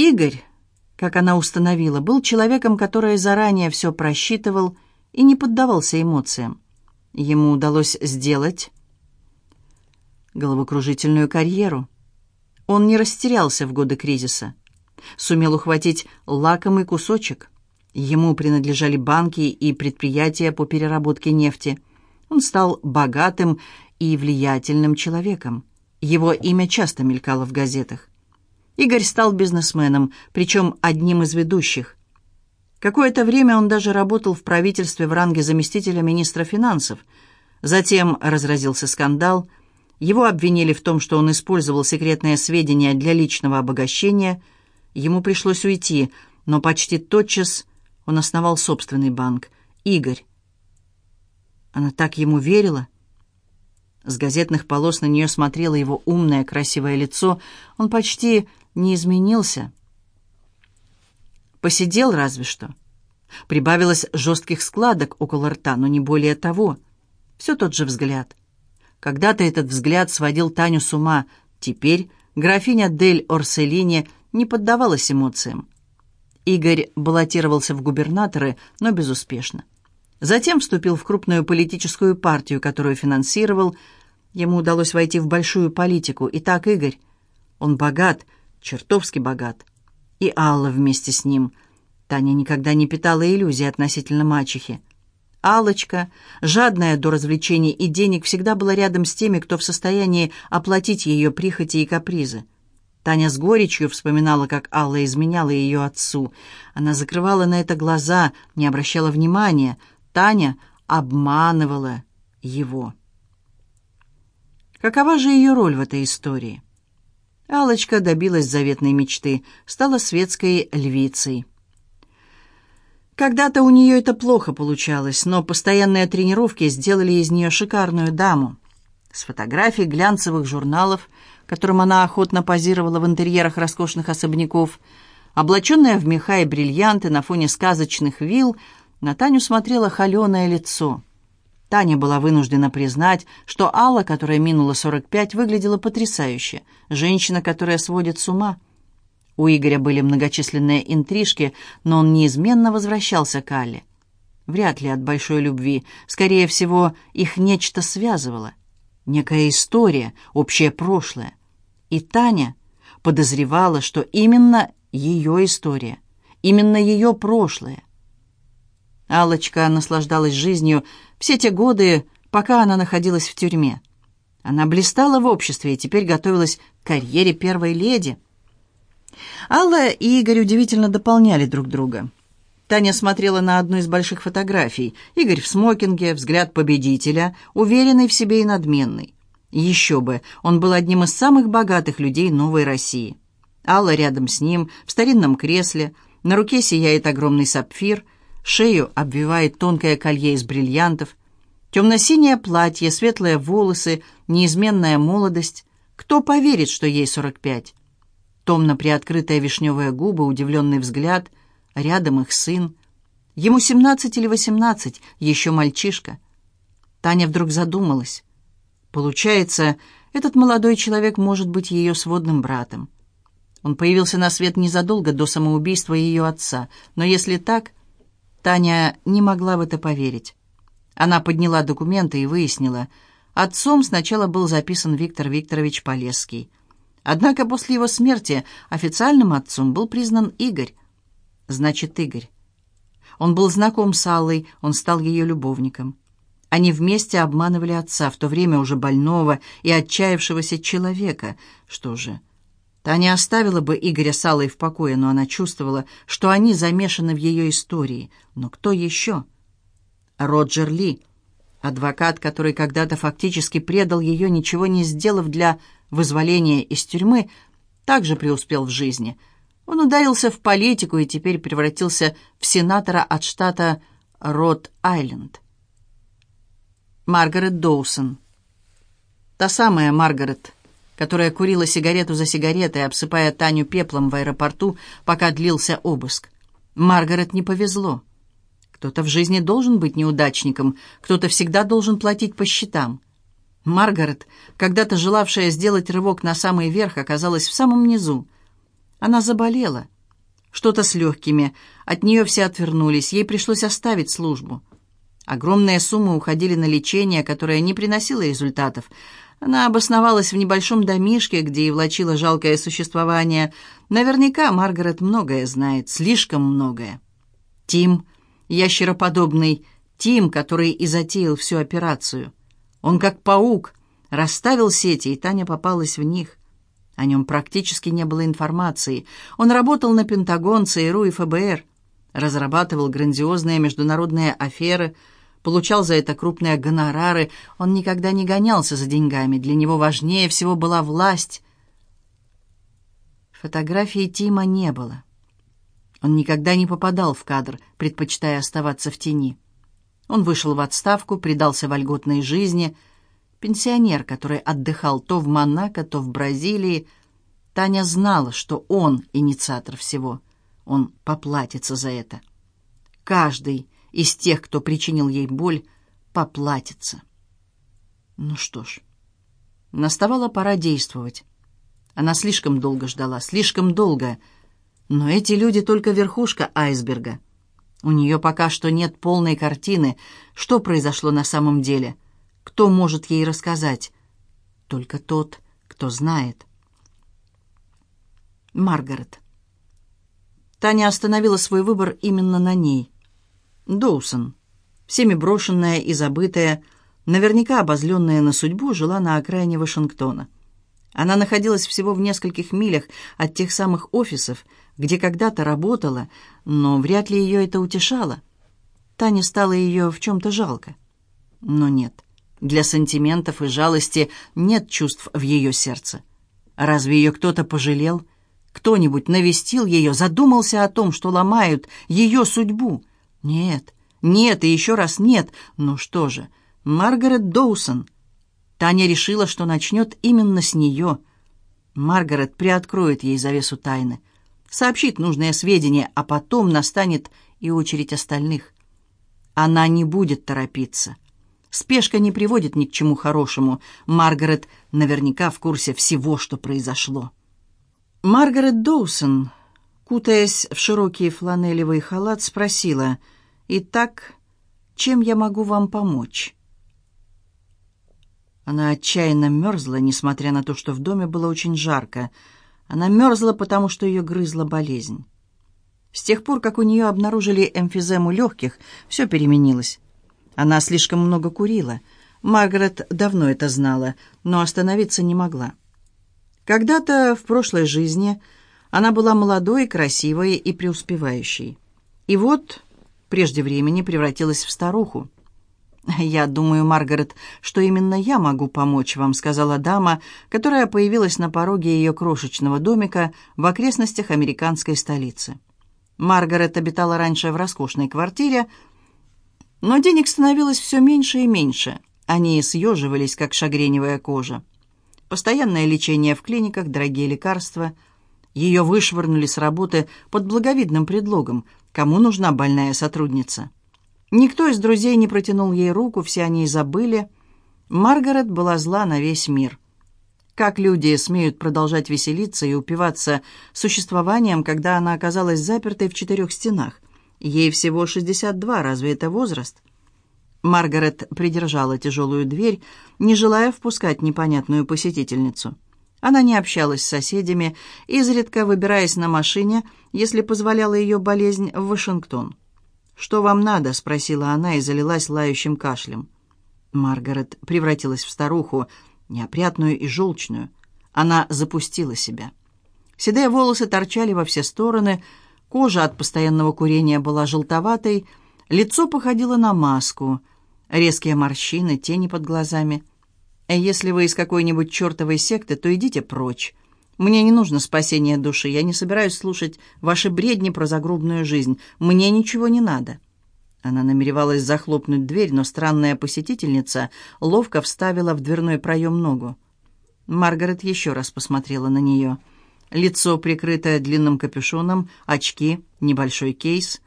Игорь, как она установила, был человеком, который заранее все просчитывал и не поддавался эмоциям. Ему удалось сделать головокружительную карьеру. Он не растерялся в годы кризиса. Сумел ухватить лакомый кусочек. Ему принадлежали банки и предприятия по переработке нефти. Он стал богатым и влиятельным человеком. Его имя часто мелькало в газетах. Игорь стал бизнесменом, причем одним из ведущих. Какое-то время он даже работал в правительстве в ранге заместителя министра финансов. Затем разразился скандал. Его обвинили в том, что он использовал секретные сведения для личного обогащения. Ему пришлось уйти, но почти тотчас он основал собственный банк. Игорь. Она так ему верила. С газетных полос на нее смотрело его умное, красивое лицо. Он почти не изменился. Посидел разве что. Прибавилось жестких складок около рта, но не более того. Все тот же взгляд. Когда-то этот взгляд сводил Таню с ума. Теперь графиня Дель Орселини не поддавалась эмоциям. Игорь баллотировался в губернаторы, но безуспешно. Затем вступил в крупную политическую партию, которую финансировал. Ему удалось войти в большую политику. Итак, Игорь, он богат, чертовски богат. И Алла вместе с ним. Таня никогда не питала иллюзий относительно мачехи. Алочка, жадная до развлечений и денег, всегда была рядом с теми, кто в состоянии оплатить ее прихоти и капризы. Таня с горечью вспоминала, как Алла изменяла ее отцу. Она закрывала на это глаза, не обращала внимания. Таня обманывала его. Какова же ее роль в этой истории? Алочка добилась заветной мечты, стала светской львицей. Когда-то у нее это плохо получалось, но постоянные тренировки сделали из нее шикарную даму. С фотографий глянцевых журналов, которым она охотно позировала в интерьерах роскошных особняков, облаченная в меха и бриллианты на фоне сказочных вилл, на Таню смотрело холеное лицо. Таня была вынуждена признать, что Алла, которая минула 45, выглядела потрясающе. Женщина, которая сводит с ума. У Игоря были многочисленные интрижки, но он неизменно возвращался к Алле. Вряд ли от большой любви. Скорее всего, их нечто связывало. Некая история, общее прошлое. И Таня подозревала, что именно ее история, именно ее прошлое алочка наслаждалась жизнью все те годы, пока она находилась в тюрьме. Она блистала в обществе и теперь готовилась к карьере первой леди. Алла и Игорь удивительно дополняли друг друга. Таня смотрела на одну из больших фотографий. Игорь в смокинге, взгляд победителя, уверенный в себе и надменный. Еще бы, он был одним из самых богатых людей новой России. Алла рядом с ним, в старинном кресле, на руке сияет огромный сапфир – Шею обвивает тонкое колье из бриллиантов. Темно-синее платье, светлые волосы, неизменная молодость. Кто поверит, что ей 45? Томно приоткрытая вишневая губа, удивленный взгляд. Рядом их сын. Ему 17 или 18, еще мальчишка. Таня вдруг задумалась. Получается, этот молодой человек может быть ее сводным братом. Он появился на свет незадолго до самоубийства ее отца. Но если так, Таня не могла в это поверить. Она подняла документы и выяснила, отцом сначала был записан Виктор Викторович Полесский. Однако после его смерти официальным отцом был признан Игорь. Значит, Игорь. Он был знаком с Аллой, он стал ее любовником. Они вместе обманывали отца, в то время уже больного и отчаявшегося человека. Что же, Таня оставила бы Игоря с Аллой в покое, но она чувствовала, что они замешаны в ее истории. Но кто еще? Роджер Ли, адвокат, который когда-то фактически предал ее, ничего не сделав для вызволения из тюрьмы, также преуспел в жизни. Он ударился в политику и теперь превратился в сенатора от штата Рот-Айленд. Маргарет Доусон. Та самая Маргарет которая курила сигарету за сигаретой, обсыпая Таню пеплом в аэропорту, пока длился обыск. Маргарет не повезло. Кто-то в жизни должен быть неудачником, кто-то всегда должен платить по счетам. Маргарет, когда-то желавшая сделать рывок на самый верх, оказалась в самом низу. Она заболела. Что-то с легкими. От нее все отвернулись. Ей пришлось оставить службу. Огромные суммы уходили на лечение, которое не приносило результатов. Она обосновалась в небольшом домишке, где и влачила жалкое существование. Наверняка Маргарет многое знает, слишком многое. Тим, ящероподобный Тим, который и затеял всю операцию. Он как паук, расставил сети, и Таня попалась в них. О нем практически не было информации. Он работал на Пентагон, ЦРУ и ФБР, разрабатывал грандиозные международные аферы, получал за это крупные гонорары. Он никогда не гонялся за деньгами. Для него важнее всего была власть. Фотографии Тима не было. Он никогда не попадал в кадр, предпочитая оставаться в тени. Он вышел в отставку, предался вольготной жизни — Пенсионер, который отдыхал то в Монако, то в Бразилии. Таня знала, что он инициатор всего. Он поплатится за это. Каждый из тех, кто причинил ей боль, поплатится. Ну что ж, наставала пора действовать. Она слишком долго ждала, слишком долго. Но эти люди только верхушка айсберга. У нее пока что нет полной картины, что произошло на самом деле — кто может ей рассказать? Только тот, кто знает. Маргарет. Таня остановила свой выбор именно на ней. Доусон, всеми брошенная и забытая, наверняка обозленная на судьбу, жила на окраине Вашингтона. Она находилась всего в нескольких милях от тех самых офисов, где когда-то работала, но вряд ли ее это утешало. Тане стало ее в чем-то жалко. Но нет, для сантиментов и жалости нет чувств в ее сердце. Разве ее кто-то пожалел? Кто-нибудь навестил ее, задумался о том, что ломают ее судьбу? Нет, нет и еще раз нет. Ну что же, Маргарет Доусон. Таня решила, что начнет именно с нее. Маргарет приоткроет ей завесу тайны, сообщит нужные сведения, а потом настанет и очередь остальных. Она не будет торопиться. Спешка не приводит ни к чему хорошему. Маргарет наверняка в курсе всего, что произошло. Маргарет Доусон, кутаясь в широкий фланелевый халат, спросила, «Итак, чем я могу вам помочь?» Она отчаянно мерзла, несмотря на то, что в доме было очень жарко. Она мерзла, потому что ее грызла болезнь. С тех пор, как у нее обнаружили эмфизему легких, все переменилось. Она слишком много курила. Маргарет давно это знала, но остановиться не могла. Когда-то в прошлой жизни она была молодой, красивой и преуспевающей. И вот прежде времени превратилась в старуху. «Я думаю, Маргарет, что именно я могу помочь вам», сказала дама, которая появилась на пороге ее крошечного домика в окрестностях американской столицы. Маргарет обитала раньше в роскошной квартире, но денег становилось все меньше и меньше. Они съеживались, как шагреневая кожа. Постоянное лечение в клиниках, дорогие лекарства. Ее вышвырнули с работы под благовидным предлогом. Кому нужна больная сотрудница? Никто из друзей не протянул ей руку, все они забыли. Маргарет была зла на весь мир. Как люди смеют продолжать веселиться и упиваться существованием, когда она оказалась запертой в четырех стенах? Ей всего 62, разве это возраст? Маргарет придержала тяжелую дверь, не желая впускать непонятную посетительницу. Она не общалась с соседями, изредка выбираясь на машине, если позволяла ее болезнь, в Вашингтон. «Что вам надо?» — спросила она и залилась лающим кашлем. Маргарет превратилась в старуху, неопрятную и желчную. Она запустила себя. Седые волосы торчали во все стороны, Кожа от постоянного курения была желтоватой, лицо походило на маску, резкие морщины, тени под глазами. «Если вы из какой-нибудь чертовой секты, то идите прочь. Мне не нужно спасение души, я не собираюсь слушать ваши бредни про загробную жизнь. Мне ничего не надо». Она намеревалась захлопнуть дверь, но странная посетительница ловко вставила в дверной проем ногу. Маргарет еще раз посмотрела на нее – лицо прикрытое длинным капюшоном, очки, небольшой кейс.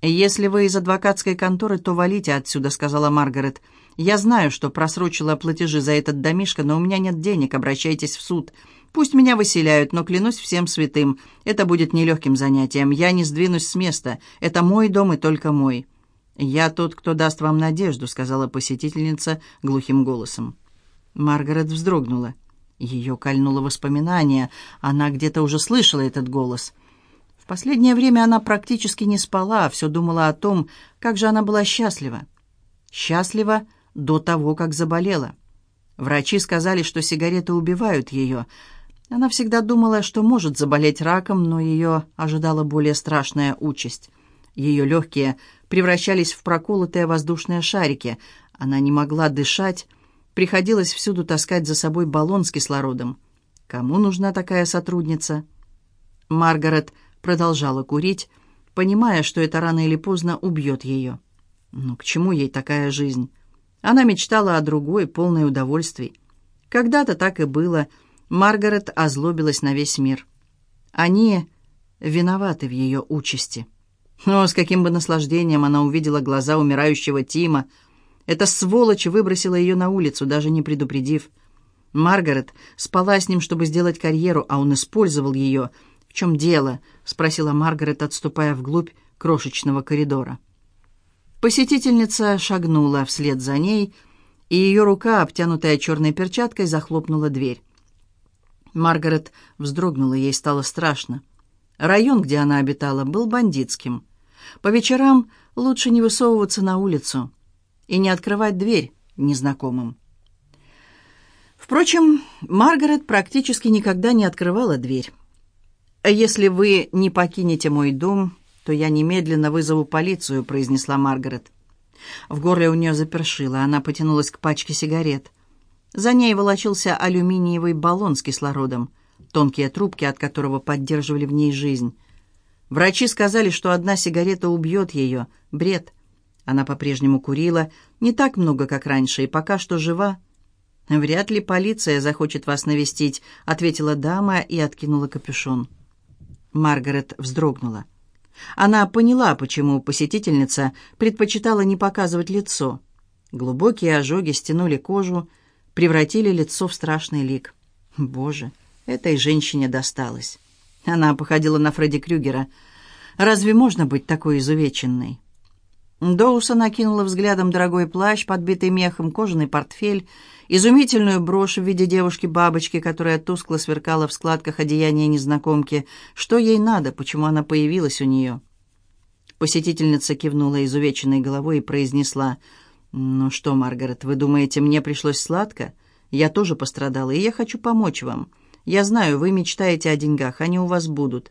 «Если вы из адвокатской конторы, то валите отсюда», — сказала Маргарет. «Я знаю, что просрочила платежи за этот домишко, но у меня нет денег, обращайтесь в суд. Пусть меня выселяют, но клянусь всем святым, это будет нелегким занятием. Я не сдвинусь с места. Это мой дом и только мой». «Я тот, кто даст вам надежду», — сказала посетительница глухим голосом. Маргарет вздрогнула. Ее кольнуло воспоминание. Она где-то уже слышала этот голос. В последнее время она практически не спала, а все думала о том, как же она была счастлива. Счастлива до того, как заболела. Врачи сказали, что сигареты убивают ее. Она всегда думала, что может заболеть раком, но ее ожидала более страшная участь. Ее легкие превращались в проколотые воздушные шарики. Она не могла дышать, приходилось всюду таскать за собой баллон с кислородом. Кому нужна такая сотрудница? Маргарет продолжала курить, понимая, что это рано или поздно убьет ее. Но к чему ей такая жизнь? Она мечтала о другой, полной удовольствий. Когда-то так и было. Маргарет озлобилась на весь мир. Они виноваты в ее участи. Но с каким бы наслаждением она увидела глаза умирающего Тима. Эта сволочь выбросила ее на улицу, даже не предупредив. Маргарет спала с ним, чтобы сделать карьеру, а он использовал ее. «В чем дело?» — спросила Маргарет, отступая вглубь крошечного коридора. Посетительница шагнула вслед за ней, и ее рука, обтянутая черной перчаткой, захлопнула дверь. Маргарет вздрогнула, ей стало страшно. Район, где она обитала, был бандитским. По вечерам лучше не высовываться на улицу и не открывать дверь незнакомым. Впрочем, Маргарет практически никогда не открывала дверь. «Если вы не покинете мой дом, то я немедленно вызову полицию», — произнесла Маргарет. В горле у нее запершило, она потянулась к пачке сигарет. За ней волочился алюминиевый баллон с кислородом, тонкие трубки от которого поддерживали в ней жизнь. Врачи сказали, что одна сигарета убьет ее. Бред. Она по-прежнему курила, не так много, как раньше, и пока что жива. «Вряд ли полиция захочет вас навестить», — ответила дама и откинула капюшон. Маргарет вздрогнула. Она поняла, почему посетительница предпочитала не показывать лицо. Глубокие ожоги стянули кожу, превратили лицо в страшный лик. Боже, этой женщине досталось. Она походила на Фредди Крюгера. Разве можно быть такой изувеченной? Доуса накинула взглядом дорогой плащ, подбитый мехом, кожаный портфель, изумительную брошь в виде девушки-бабочки, которая тускло сверкала в складках одеяния незнакомки. Что ей надо? Почему она появилась у нее? Посетительница кивнула изувеченной головой и произнесла, «Ну что, Маргарет, вы думаете, мне пришлось сладко? Я тоже пострадала, и я хочу помочь вам. Я знаю, вы мечтаете о деньгах, они у вас будут».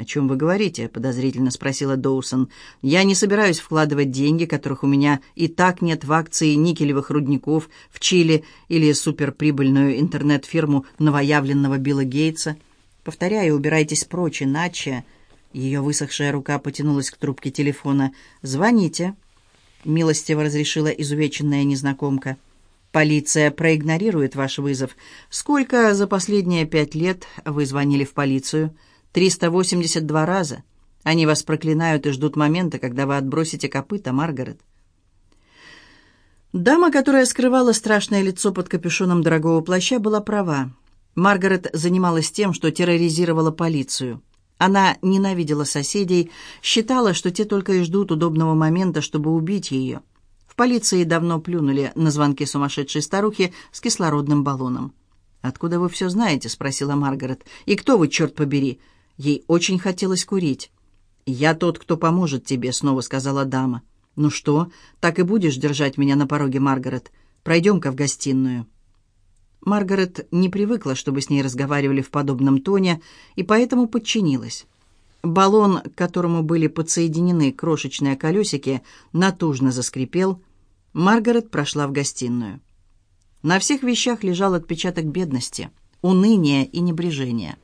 «О чем вы говорите?» — подозрительно спросила Доусон. «Я не собираюсь вкладывать деньги, которых у меня и так нет в акции никелевых рудников в Чили или суперприбыльную интернет-фирму новоявленного Билла Гейтса. Повторяю, убирайтесь прочь, иначе...» Ее высохшая рука потянулась к трубке телефона. «Звоните», — милостиво разрешила изувеченная незнакомка. Полиция проигнорирует ваш вызов. Сколько за последние пять лет вы звонили в полицию? 382 раза. Они вас проклинают и ждут момента, когда вы отбросите копыта, Маргарет. Дама, которая скрывала страшное лицо под капюшоном дорогого плаща, была права. Маргарет занималась тем, что терроризировала полицию. Она ненавидела соседей, считала, что те только и ждут удобного момента, чтобы убить ее полиции давно плюнули на звонки сумасшедшей старухи с кислородным баллоном. «Откуда вы все знаете?» — спросила Маргарет. «И кто вы, черт побери?» Ей очень хотелось курить. «Я тот, кто поможет тебе», — снова сказала дама. «Ну что, так и будешь держать меня на пороге, Маргарет? Пройдем-ка в гостиную». Маргарет не привыкла, чтобы с ней разговаривали в подобном тоне, и поэтому подчинилась. Баллон, к которому были подсоединены крошечные колесики, натужно заскрипел, Маргарет прошла в гостиную. На всех вещах лежал отпечаток бедности, уныния и небрежения.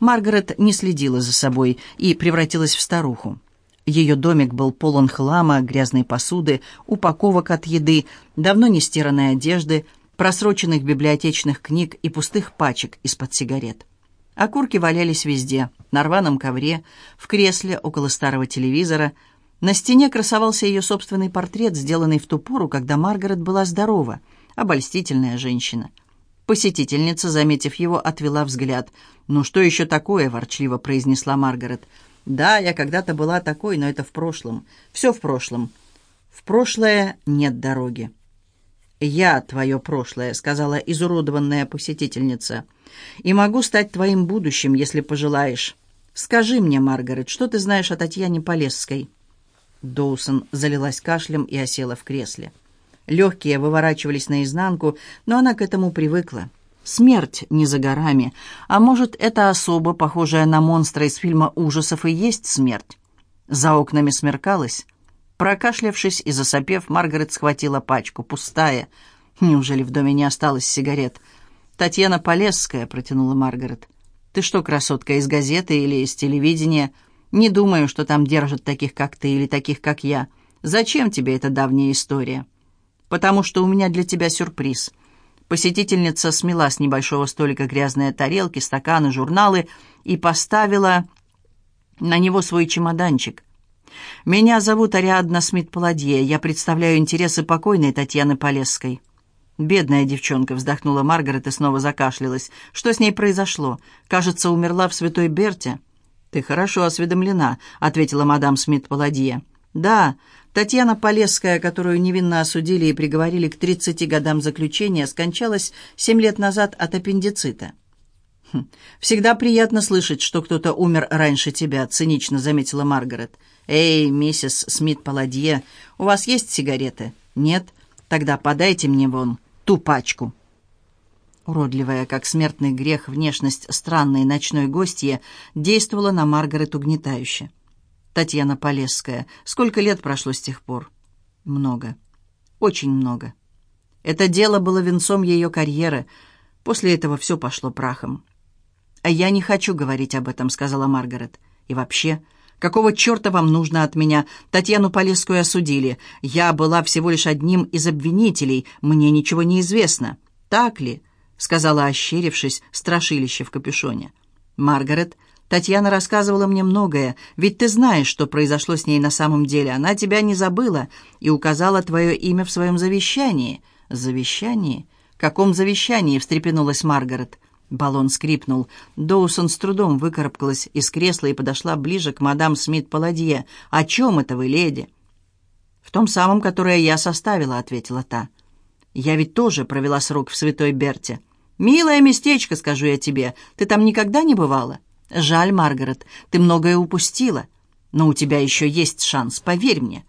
Маргарет не следила за собой и превратилась в старуху. Ее домик был полон хлама, грязной посуды, упаковок от еды, давно не стиранной одежды, просроченных библиотечных книг и пустых пачек из-под сигарет. Окурки валялись везде, на рваном ковре, в кресле около старого телевизора – на стене красовался ее собственный портрет, сделанный в ту пору, когда Маргарет была здорова, обольстительная женщина. Посетительница, заметив его, отвела взгляд. «Ну что еще такое?» — ворчливо произнесла Маргарет. «Да, я когда-то была такой, но это в прошлом. Все в прошлом. В прошлое нет дороги». «Я твое прошлое», — сказала изуродованная посетительница. «И могу стать твоим будущим, если пожелаешь. Скажи мне, Маргарет, что ты знаешь о Татьяне Полесской?» Доусон залилась кашлем и осела в кресле. Легкие выворачивались наизнанку, но она к этому привыкла. Смерть не за горами. А может, эта особа, похожая на монстра из фильма ужасов, и есть смерть? За окнами смеркалось. Прокашлявшись и засопев, Маргарет схватила пачку, пустая. Неужели в доме не осталось сигарет? «Татьяна Полесская», — протянула Маргарет. «Ты что, красотка, из газеты или из телевидения?» Не думаю, что там держат таких, как ты, или таких, как я. Зачем тебе эта давняя история? Потому что у меня для тебя сюрприз. Посетительница смела с небольшого столика грязные тарелки, стаканы, журналы и поставила на него свой чемоданчик. «Меня зовут Ариадна Смит-Паладье. Я представляю интересы покойной Татьяны Полесской». «Бедная девчонка», — вздохнула Маргарет и снова закашлялась. «Что с ней произошло? Кажется, умерла в Святой Берте». «Ты хорошо осведомлена», — ответила мадам Смит-Паладье. «Да, Татьяна Полесская, которую невинно осудили и приговорили к 30 годам заключения, скончалась семь лет назад от аппендицита». «Хм, «Всегда приятно слышать, что кто-то умер раньше тебя», — цинично заметила Маргарет. «Эй, миссис Смит-Паладье, у вас есть сигареты?» «Нет? Тогда подайте мне вон ту пачку». Уродливая, как смертный грех, внешность странной ночной гостья действовала на Маргарет угнетающе. Татьяна Полесская. Сколько лет прошло с тех пор? Много. Очень много. Это дело было венцом ее карьеры. После этого все пошло прахом. «А я не хочу говорить об этом», — сказала Маргарет. «И вообще, какого черта вам нужно от меня? Татьяну Полесскую осудили. Я была всего лишь одним из обвинителей. Мне ничего не известно. Так ли?» сказала, ощерившись, страшилище в капюшоне. «Маргарет, Татьяна рассказывала мне многое, ведь ты знаешь, что произошло с ней на самом деле. Она тебя не забыла и указала твое имя в своем завещании». «Завещании? Каком завещании?» — встрепенулась Маргарет. Баллон скрипнул. Доусон с трудом выкарабкалась из кресла и подошла ближе к мадам Смит-Паладье. «О чем это вы, леди?» «В том самом, которое я составила», — ответила та. «Я ведь тоже провела срок в Святой Берте. «Милое местечко, скажу я тебе. Ты там никогда не бывала?» «Жаль, Маргарет, ты многое упустила. Но у тебя еще есть шанс, поверь мне».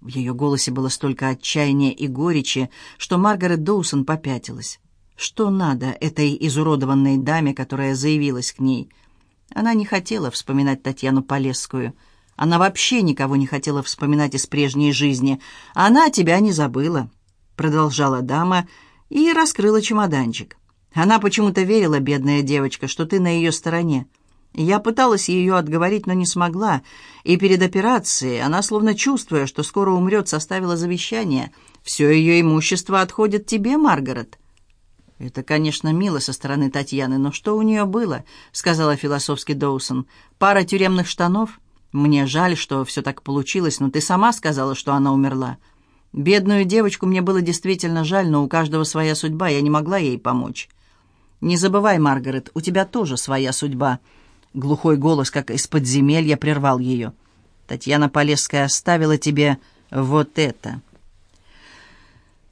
В ее голосе было столько отчаяния и горечи, что Маргарет Доусон попятилась. Что надо этой изуродованной даме, которая заявилась к ней? Она не хотела вспоминать Татьяну Полесскую. Она вообще никого не хотела вспоминать из прежней жизни. «Она тебя не забыла», — продолжала дама и раскрыла чемоданчик. Она почему-то верила, бедная девочка, что ты на ее стороне. Я пыталась ее отговорить, но не смогла. И перед операцией она, словно чувствуя, что скоро умрет, составила завещание. Все ее имущество отходит тебе, Маргарет. «Это, конечно, мило со стороны Татьяны, но что у нее было?» — сказала философски Доусон. «Пара тюремных штанов? Мне жаль, что все так получилось, но ты сама сказала, что она умерла. Бедную девочку мне было действительно жаль, но у каждого своя судьба, я не могла ей помочь». «Не забывай, Маргарет, у тебя тоже своя судьба». Глухой голос, как из подземелья, прервал ее. «Татьяна Полесская оставила тебе вот это».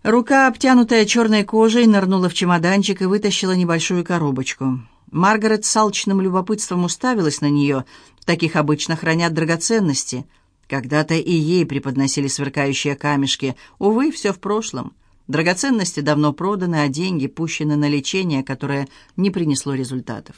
Рука, обтянутая черной кожей, нырнула в чемоданчик и вытащила небольшую коробочку. Маргарет с алчным любопытством уставилась на нее. Таких обычно хранят драгоценности. Когда-то и ей преподносили сверкающие камешки. Увы, все в прошлом. Драгоценности давно проданы, а деньги пущены на лечение, которое не принесло результатов.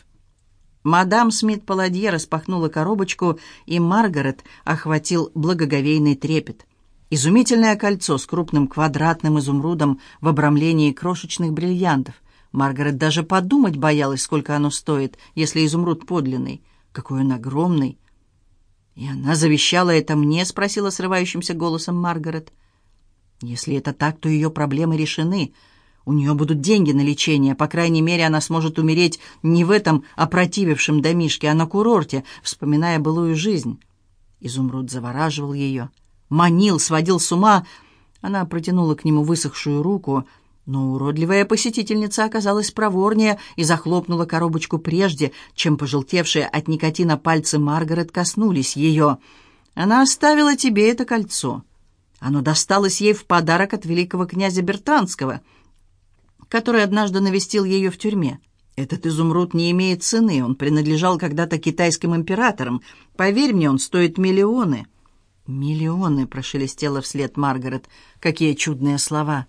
Мадам Смит-Паладье распахнула коробочку, и Маргарет охватил благоговейный трепет. Изумительное кольцо с крупным квадратным изумрудом в обрамлении крошечных бриллиантов. Маргарет даже подумать боялась, сколько оно стоит, если изумруд подлинный. Какой он огромный! «И она завещала это мне?» — спросила срывающимся голосом Маргарет. Если это так, то ее проблемы решены. У нее будут деньги на лечение. По крайней мере, она сможет умереть не в этом опротивившем домишке, а на курорте, вспоминая былую жизнь. Изумруд завораживал ее, манил, сводил с ума. Она протянула к нему высохшую руку, Но уродливая посетительница оказалась проворнее и захлопнула коробочку прежде, чем пожелтевшие от никотина пальцы Маргарет коснулись ее. «Она оставила тебе это кольцо. Оно досталось ей в подарок от великого князя Бертанского, который однажды навестил ее в тюрьме. Этот изумруд не имеет цены, он принадлежал когда-то китайским императорам. Поверь мне, он стоит миллионы». «Миллионы!» — прошелестела вслед Маргарет. «Какие чудные слова!»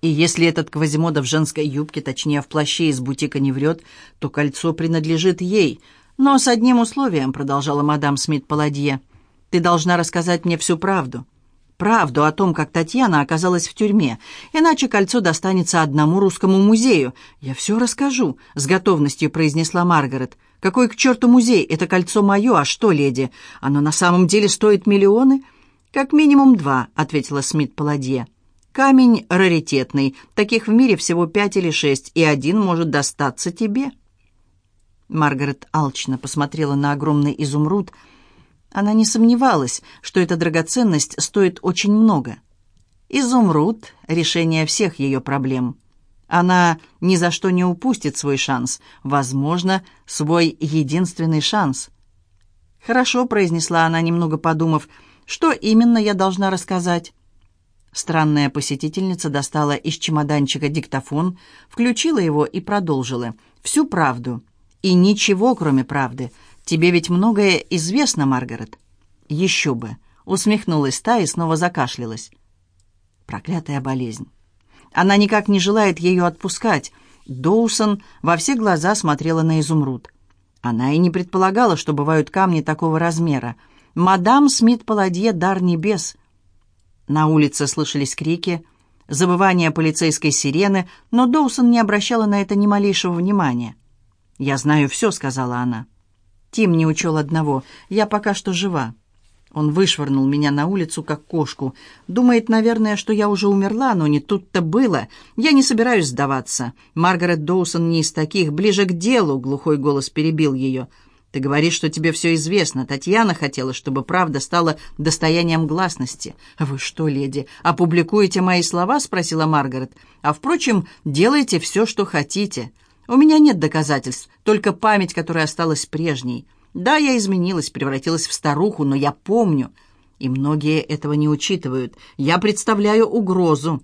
И если этот Квазимода в женской юбке, точнее в плаще из бутика не врет, то кольцо принадлежит ей. Но с одним условием, продолжала мадам Смит-Паладье, ты должна рассказать мне всю правду. Правду о том, как Татьяна оказалась в тюрьме, иначе кольцо достанется одному русскому музею. Я все расскажу, с готовностью произнесла Маргарет. Какой к черту музей? Это кольцо мое, а что, леди? Оно на самом деле стоит миллионы? Как минимум два, ответила Смит-Паладье. Камень раритетный, таких в мире всего пять или шесть, и один может достаться тебе». Маргарет алчно посмотрела на огромный изумруд. Она не сомневалась, что эта драгоценность стоит очень много. Изумруд — решение всех ее проблем. Она ни за что не упустит свой шанс, возможно, свой единственный шанс. «Хорошо», — произнесла она, немного подумав, — «что именно я должна рассказать?» Странная посетительница достала из чемоданчика диктофон, включила его и продолжила. «Всю правду. И ничего, кроме правды. Тебе ведь многое известно, Маргарет». «Еще бы!» — усмехнулась та и снова закашлялась. Проклятая болезнь. Она никак не желает ее отпускать. Доусон во все глаза смотрела на изумруд. Она и не предполагала, что бывают камни такого размера. «Мадам Смит-Паладье — дар небес», на улице слышались крики, забывание полицейской сирены, но Доусон не обращала на это ни малейшего внимания. «Я знаю все», — сказала она. Тим не учел одного. «Я пока что жива». Он вышвырнул меня на улицу, как кошку. Думает, наверное, что я уже умерла, но не тут-то было. Я не собираюсь сдаваться. Маргарет Доусон не из таких. Ближе к делу, глухой голос перебил ее. Ты говоришь, что тебе все известно. Татьяна хотела, чтобы правда стала достоянием гласности. Вы что, леди, опубликуете мои слова? Спросила Маргарет. А, впрочем, делайте все, что хотите. У меня нет доказательств, только память, которая осталась прежней. Да, я изменилась, превратилась в старуху, но я помню. И многие этого не учитывают. Я представляю угрозу.